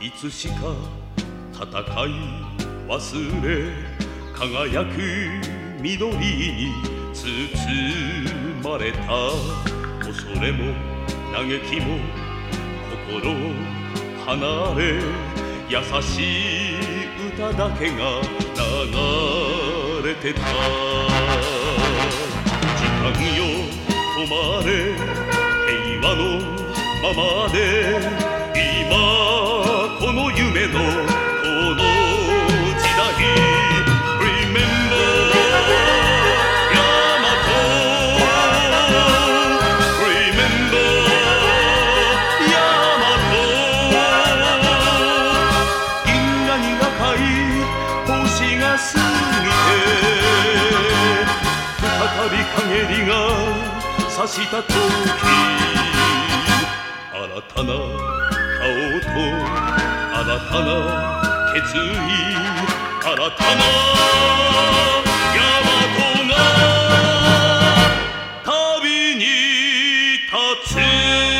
いつしか戦い忘れ輝く緑に包まれた。恐れも嘆きも心離れ優しい歌だけが流れてた。時間よ止まれ。平和のままで。この夢のこの時代 Remember 大和 Remember 大和銀河に赤い星が過ぎて再び陰りが差した時新たなな決意新たな大和が旅に立つ。